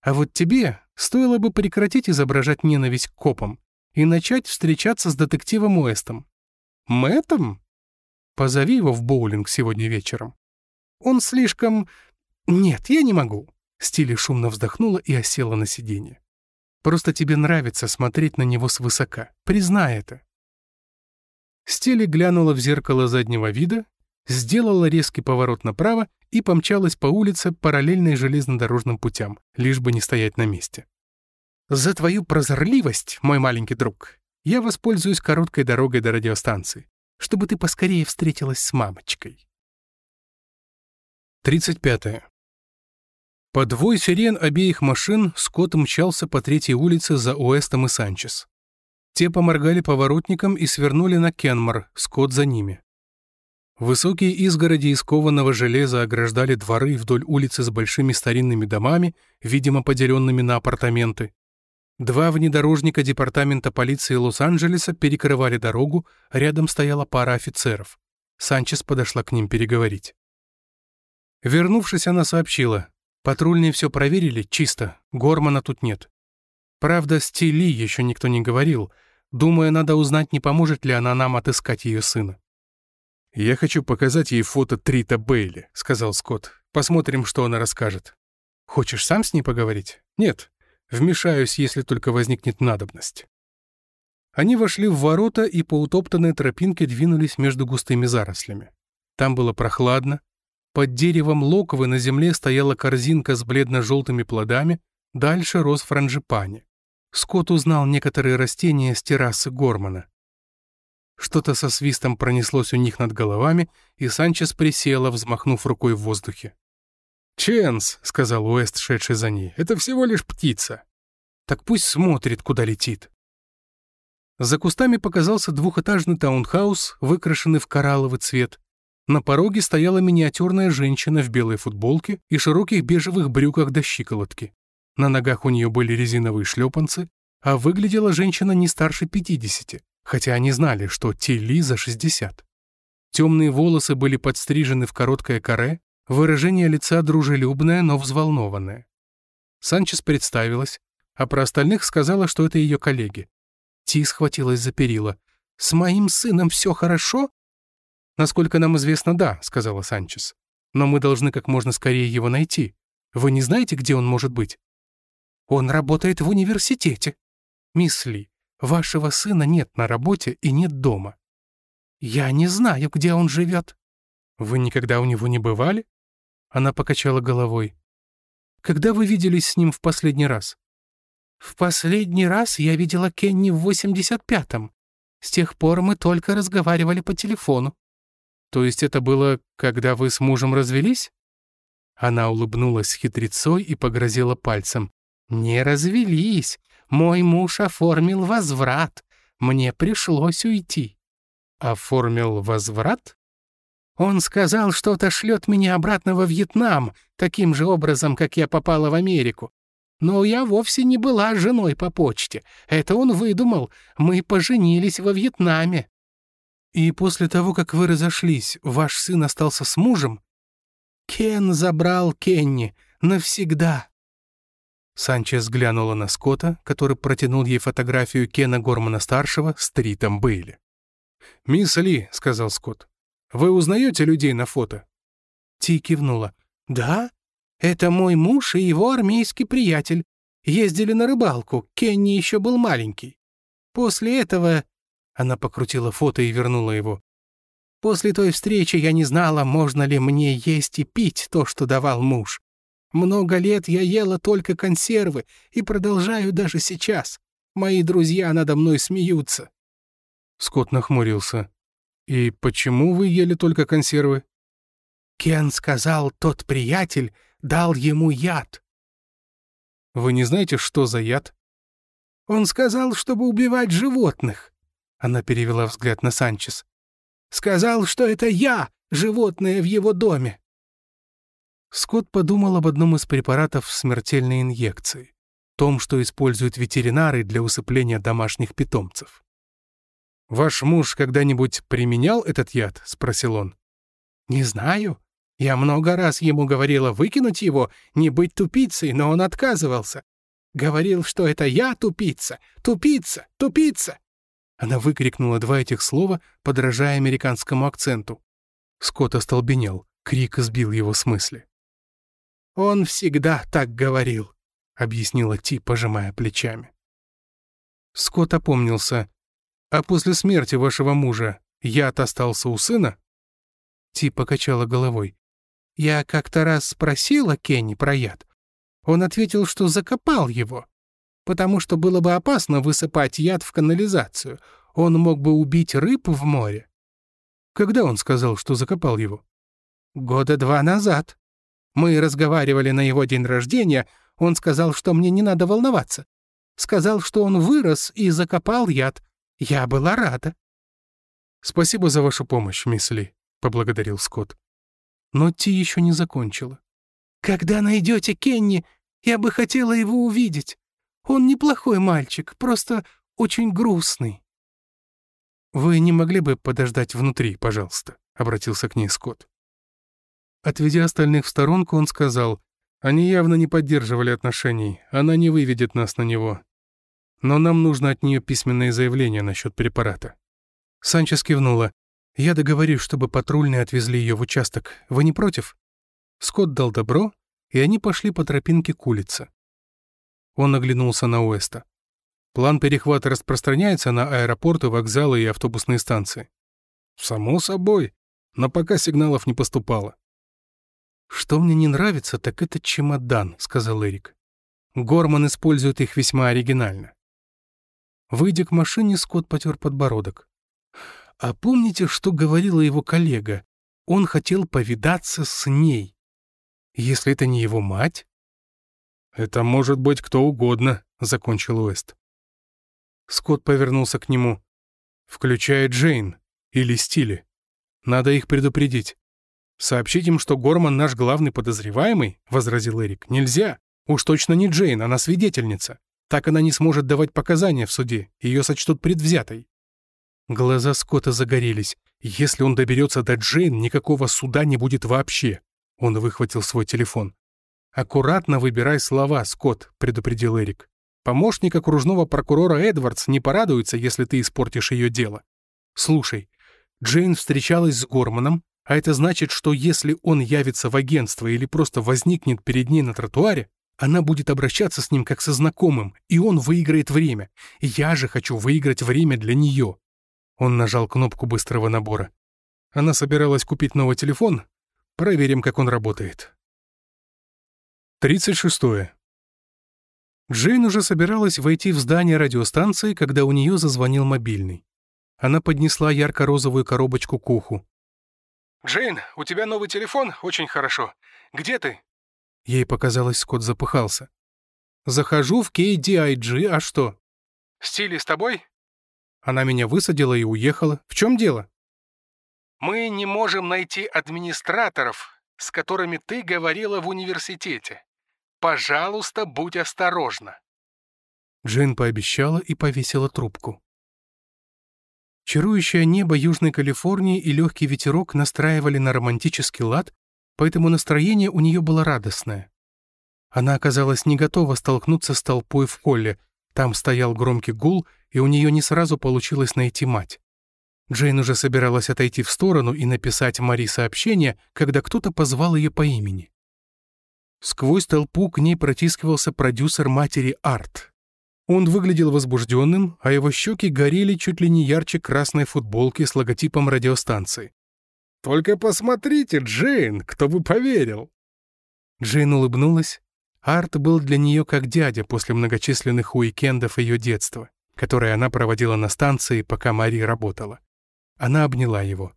«А вот тебе стоило бы прекратить изображать ненависть к копам и начать встречаться с детективом Уэстом. Мэттом? Позови его в боулинг сегодня вечером. Он слишком... Нет, я не могу». Стили шумно вздохнула и осела на сиденье. «Просто тебе нравится смотреть на него свысока. Признай это». Стили глянула в зеркало заднего вида сделала резкий поворот направо и помчалась по улице, параллельной железнодорожным путям, лишь бы не стоять на месте. «За твою прозорливость, мой маленький друг, я воспользуюсь короткой дорогой до радиостанции, чтобы ты поскорее встретилась с мамочкой». 35. -е. Под вой сирен обеих машин Скотт мчался по третьей улице за Уэстом и Санчес. Те поморгали поворотником и свернули на Кенмор, Скотт за ними. Высокие изгороди из кованого железа ограждали дворы вдоль улицы с большими старинными домами, видимо, поделенными на апартаменты. Два внедорожника департамента полиции Лос-Анджелеса перекрывали дорогу, рядом стояла пара офицеров. Санчес подошла к ним переговорить. Вернувшись, она сообщила. Патрульные все проверили, чисто, Гормана тут нет. Правда, с Тили еще никто не говорил. Думаю, надо узнать, не поможет ли она нам отыскать ее сына. «Я хочу показать ей фото Трита Бейли», — сказал Скотт. «Посмотрим, что она расскажет». «Хочешь сам с ней поговорить?» «Нет. Вмешаюсь, если только возникнет надобность». Они вошли в ворота и по утоптанной тропинке двинулись между густыми зарослями. Там было прохладно. Под деревом локовы на земле стояла корзинка с бледно-желтыми плодами, дальше рос франжипани. Скотт узнал некоторые растения с террасы Гормана. Что-то со свистом пронеслось у них над головами, и Санчес присела, взмахнув рукой в воздухе. «Ченс», — сказал Уэст, шедший за ней, — «это всего лишь птица. Так пусть смотрит, куда летит». За кустами показался двухэтажный таунхаус, выкрашенный в коралловый цвет. На пороге стояла миниатюрная женщина в белой футболке и широких бежевых брюках до щиколотки. На ногах у нее были резиновые шлепанцы, а выглядела женщина не старше пятидесяти хотя они знали, что Тилли за 60. Темные волосы были подстрижены в короткое каре, выражение лица дружелюбное, но взволнованное. Санчес представилась, а про остальных сказала, что это ее коллеги. Ти схватилась за перила. «С моим сыном все хорошо?» «Насколько нам известно, да», — сказала Санчес. «Но мы должны как можно скорее его найти. Вы не знаете, где он может быть?» «Он работает в университете». «Мисс Ли, Вашего сына нет на работе и нет дома. Я не знаю, где он живет. Вы никогда у него не бывали? Она покачала головой. Когда вы виделись с ним в последний раз? В последний раз я видела Кенни в 85-м. С тех пор мы только разговаривали по телефону. То есть это было, когда вы с мужем развелись? Она улыбнулась хитрецой и погрозила пальцем. «Не развелись. Мой муж оформил возврат. Мне пришлось уйти». «Оформил возврат?» Он сказал, что отошлет меня обратно во Вьетнам, таким же образом, как я попала в Америку. Но я вовсе не была женой по почте. Это он выдумал. Мы поженились во Вьетнаме. И после того, как вы разошлись, ваш сын остался с мужем? Кен забрал Кенни. Навсегда. Санчес глянула на Скотта, который протянул ей фотографию Кена Гормана-старшего с Тритом Бейли. «Мисс Ли», — сказал Скотт, — «вы узнаете людей на фото?» Ти кивнула. «Да, это мой муж и его армейский приятель. Ездили на рыбалку, Кенни еще был маленький. После этого...» Она покрутила фото и вернула его. «После той встречи я не знала, можно ли мне есть и пить то, что давал муж. Много лет я ела только консервы и продолжаю даже сейчас. Мои друзья надо мной смеются». Скотт нахмурился. «И почему вы ели только консервы?» Кен сказал, тот приятель дал ему яд. «Вы не знаете, что за яд?» «Он сказал, чтобы убивать животных». Она перевела взгляд на Санчес. «Сказал, что это я, животное в его доме». Скотт подумал об одном из препаратов смертельной инъекции, том, что используют ветеринары для усыпления домашних питомцев. «Ваш муж когда-нибудь применял этот яд?» — спросил он. «Не знаю. Я много раз ему говорила выкинуть его, не быть тупицей, но он отказывался. Говорил, что это я тупица, тупица, тупица!» Она выкрикнула два этих слова, подражая американскому акценту. Скотт остолбенел, крик сбил его с мысли. «Он всегда так говорил», — объяснила Ти, пожимая плечами. Скотт опомнился. «А после смерти вашего мужа яд остался у сына?» Ти покачала головой. «Я как-то раз спросила Кенни про яд. Он ответил, что закопал его, потому что было бы опасно высыпать яд в канализацию. Он мог бы убить рыб в море». «Когда он сказал, что закопал его?» «Года два назад. Мы разговаривали на его день рождения. Он сказал, что мне не надо волноваться. Сказал, что он вырос и закопал яд. Я была рада». «Спасибо за вашу помощь, мисс Ли», — поблагодарил Скотт. Но Ти еще не закончила. «Когда найдете Кенни, я бы хотела его увидеть. Он неплохой мальчик, просто очень грустный». «Вы не могли бы подождать внутри, пожалуйста?» — обратился к ней Скотт. Отведя остальных в сторонку, он сказал, «Они явно не поддерживали отношений, она не выведет нас на него но нам нужно от нее письменное заявление насчет препарата». Санчес кивнула. «Я договорюсь, чтобы патрульные отвезли ее в участок. Вы не против?» Скотт дал добро, и они пошли по тропинке к улице. Он оглянулся на Уэста. «План перехвата распространяется на аэропорты, вокзалы и автобусные станции?» «Само собой, но пока сигналов не поступало». «Что мне не нравится, так это чемодан», — сказал Эрик. Горман использует их весьма оригинально. Выйдя к машине, Скотт потер подбородок. «А помните, что говорила его коллега? Он хотел повидаться с ней. Если это не его мать...» «Это может быть кто угодно», — закончил Уэст. Скотт повернулся к нему. «Включая Джейн или Стили. Надо их предупредить. Сообщить им, что Горман наш главный подозреваемый?» — возразил Эрик. «Нельзя. Уж точно не Джейн, она свидетельница. Так она не сможет давать показания в суде, ее сочтут предвзятой. Глаза Скотта загорелись. Если он доберется до Джейн, никакого суда не будет вообще. Он выхватил свой телефон. «Аккуратно выбирай слова, Скотт», — предупредил Эрик. «Помощник окружного прокурора Эдвардс не порадуется, если ты испортишь ее дело. Слушай, Джейн встречалась с Горманом, а это значит, что если он явится в агентство или просто возникнет перед ней на тротуаре, она будет обращаться с ним как со знакомым, и он выиграет время. Я же хочу выиграть время для нее. Он нажал кнопку быстрого набора. Она собиралась купить новый телефон. Проверим, как он работает. 36. Джейн уже собиралась войти в здание радиостанции, когда у нее зазвонил мобильный. Она поднесла ярко-розовую коробочку к уху. «Джейн, у тебя новый телефон? Очень хорошо. Где ты?» Ей показалось, Скотт запыхался. «Захожу в KDIG, а что?» «Стили с тобой?» Она меня высадила и уехала. В чем дело? «Мы не можем найти администраторов, с которыми ты говорила в университете. Пожалуйста, будь осторожна». Джин пообещала и повесила трубку. Чарующее небо Южной Калифорнии и легкий ветерок настраивали на романтический лад, поэтому настроение у нее было радостное. Она оказалась не готова столкнуться с толпой в холле, там стоял громкий гул, и у нее не сразу получилось найти мать. Джейн уже собиралась отойти в сторону и написать Мари сообщение, когда кто-то позвал ее по имени. Сквозь толпу к ней протискивался продюсер матери Арт. Он выглядел возбужденным, а его щеки горели чуть ли не ярче красной футболки с логотипом радиостанции. Только посмотрите, Джейн, кто бы поверил!» Джейн улыбнулась. Арт был для нее как дядя после многочисленных уикендов ее детства, которые она проводила на станции, пока Мари работала. Она обняла его.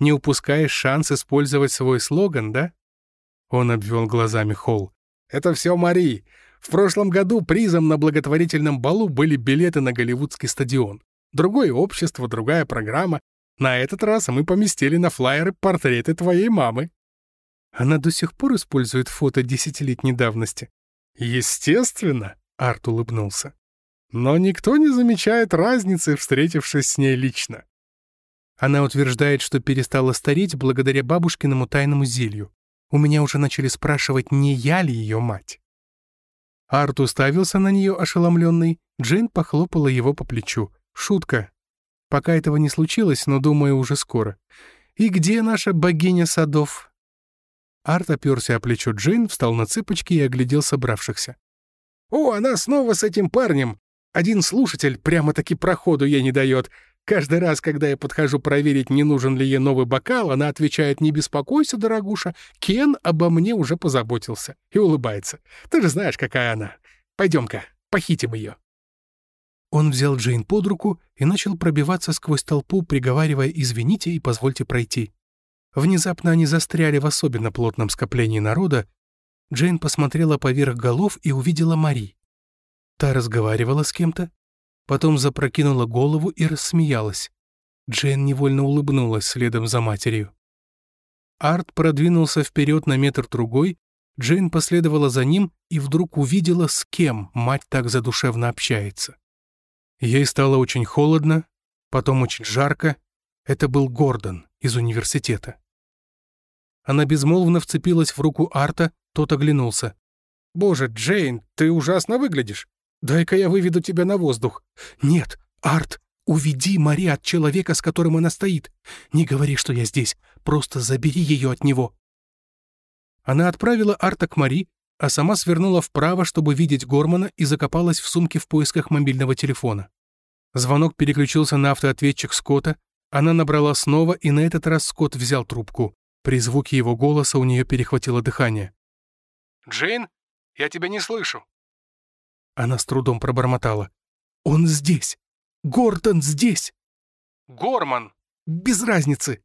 «Не упускаешь шанс использовать свой слоган, да?» Он обвел глазами Холл. «Это все Мари. В прошлом году призом на благотворительном балу были билеты на Голливудский стадион. Другое общество, другая программа, на этот раз мы поместили на флайеры портреты твоей мамы». Она до сих пор использует фото десятилетней давности. «Естественно», — Арт улыбнулся. но никто не замечает разницы, встретившись с ней лично. Она утверждает, что перестала стареть благодаря бабушкиному тайному зелью. У меня уже начали спрашивать, не я ли ее мать. Арт уставился на нее ошеломленный, Джейн похлопала его по плечу. Шутка. Пока этого не случилось, но, думаю, уже скоро. «И где наша богиня садов?» Арт оперся о плечо Джейн, встал на цыпочки и оглядел собравшихся. «О, она снова с этим парнем! Один слушатель прямо-таки проходу ей не дает. Каждый раз, когда я подхожу проверить, не нужен ли ей новый бокал, она отвечает «Не беспокойся, дорогуша, Кен обо мне уже позаботился» и улыбается. Ты же знаешь, какая она. Пойдем-ка, похитим ее. Он взял Джейн под руку и начал пробиваться сквозь толпу, приговаривая «извините и позвольте пройти». Внезапно они застряли в особенно плотном скоплении народа. Джейн посмотрела поверх голов и увидела Мари. Та разговаривала с кем-то, потом запрокинула голову и рассмеялась. Джейн невольно улыбнулась следом за матерью. Арт продвинулся вперед на метр-другой, Джейн последовала за ним и вдруг увидела, с кем мать так задушевно общается. Ей стало очень холодно, потом очень жарко. Это был Гордон из университета. Она безмолвно вцепилась в руку Арта, тот оглянулся. «Боже, Джейн, ты ужасно выглядишь. Дай-ка я выведу тебя на воздух». «Нет, Арт, уведи Мари от человека, с которым она стоит. Не говори, что я здесь. Просто забери ее от него». Она отправила Арта к Мари, а сама свернула вправо, чтобы видеть Гормана, и закопалась в сумке в поисках мобильного телефона. Звонок переключился на автоответчик Скотта, она набрала снова, и на этот раз Скотт взял трубку. При звуке его голоса у нее перехватило дыхание. «Джейн, я тебя не слышу». Она с трудом пробормотала. «Он здесь! Гордон здесь!» «Горман!» «Без разницы!»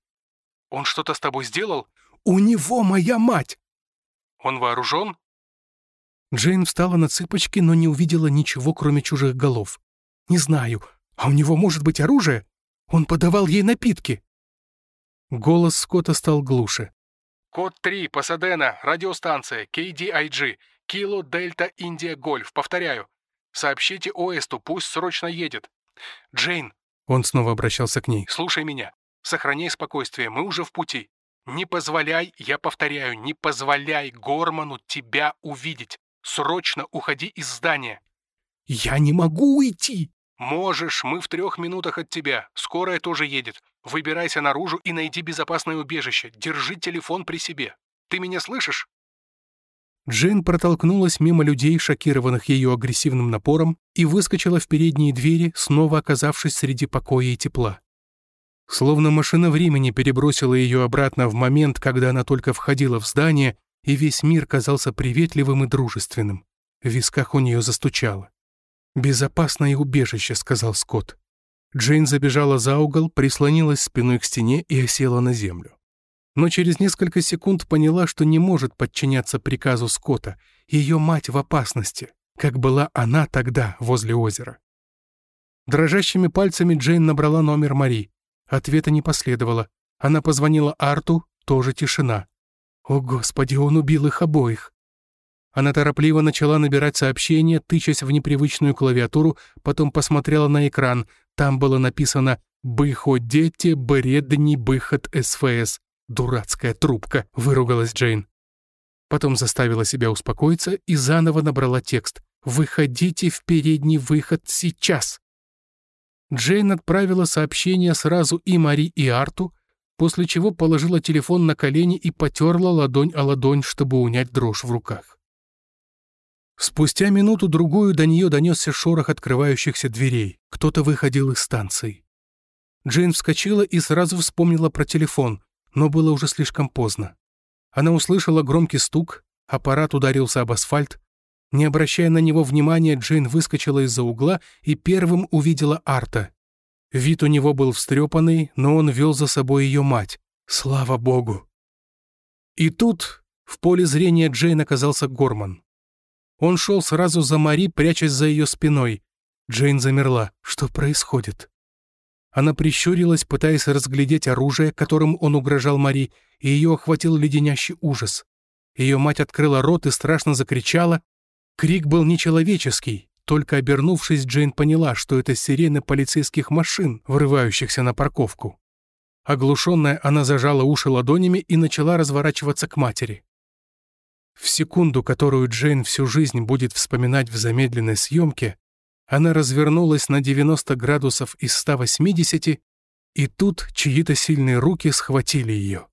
«Он что-то с тобой сделал?» «У него моя мать!» «Он вооружен?» Джейн встала на цыпочки, но не увидела ничего, кроме чужих голов. «Не знаю. А у него может быть оружие? Он подавал ей напитки». Голос Скотта стал глуше. «Код 3, Пасадена, радиостанция, KDIG, Кило Дельта Индия Гольф, повторяю. Сообщите Оэсту, пусть срочно едет. Джейн!» Он снова обращался к ней. «Слушай меня. Сохраняй спокойствие, мы уже в пути. Не позволяй, я повторяю, не позволяй Горману тебя увидеть. Срочно уходи из здания!» «Я не могу уйти!» «Можешь, мы в трех минутах от тебя. Скорая тоже едет. Выбирайся наружу и найди безопасное убежище. Держи телефон при себе. Ты меня слышишь?» Джейн протолкнулась мимо людей, шокированных ее агрессивным напором, и выскочила в передние двери, снова оказавшись среди покоя и тепла. Словно машина времени перебросила ее обратно в момент, когда она только входила в здание, и весь мир казался приветливым и дружественным. В висках у нее застучало. «Безопасное убежище», — сказал Скотт. Джейн забежала за угол, прислонилась спиной к стене и осела на землю. Но через несколько секунд поняла, что не может подчиняться приказу Скотта. Ее мать в опасности, как была она тогда возле озера. Дрожащими пальцами Джейн набрала номер Мари. Ответа не последовало. Она позвонила Арту, тоже тишина. О, Господи, он убил их обоих. Она торопливо начала набирать сообщение, тычась в непривычную клавиатуру, потом посмотрела на экран. Там было написано «Быходете бредни быхот СФС». «Дурацкая трубка», — выругалась Джейн. Потом заставила себя успокоиться и заново набрала текст. «Выходите в передний выход сейчас». Джейн отправила сообщение сразу и Мари, и Арту, после чего положила телефон на колени и потерла ладонь о ладонь, чтобы унять дрожь в руках. Спустя минуту-другую до нее донесся шорох открывающихся дверей. Кто-то выходил из станции. Джейн вскочила и сразу вспомнила про телефон, но было уже слишком поздно. Она услышала громкий стук, аппарат ударился об асфальт. Не обращая на него внимания, Джейн выскочила из-за угла и первым увидела Арта. Вид у него был встрепанный, но он вел за собой ее мать. Слава богу! И тут в поле зрения Джейн оказался Горман. Он шел сразу за Мари, прячась за ее спиной. Джейн замерла. Что происходит? Она прищурилась, пытаясь разглядеть оружие, которым он угрожал Мари, и ее охватил леденящий ужас. Ее мать открыла рот и страшно закричала. Крик был нечеловеческий, Только обернувшись, Джейн поняла, что это сирены полицейских машин, врывающихся на парковку. Оглушенная, она зажала уши ладонями и начала разворачиваться к матери. В секунду, которую Джейн всю жизнь будет вспоминать в замедленной съемке, она развернулась на 90 градусов из 180, и тут чьи-то сильные руки схватили ее.